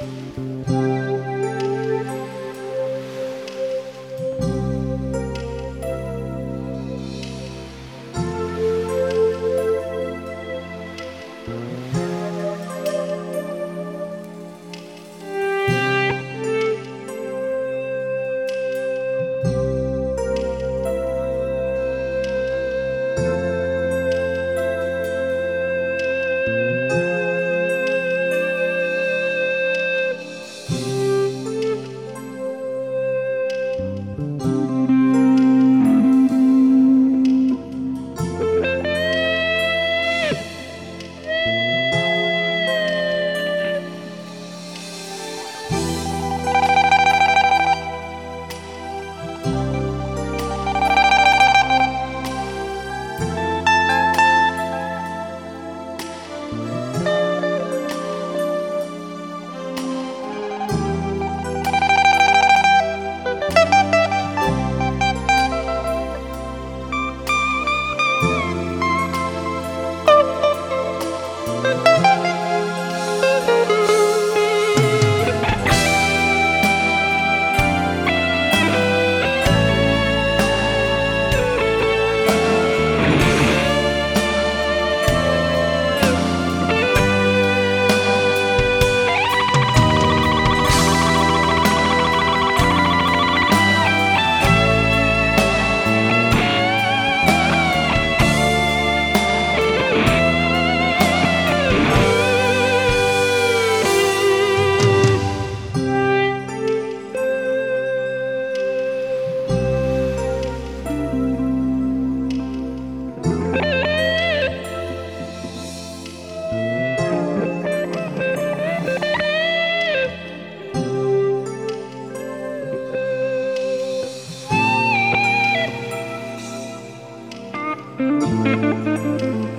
Música Música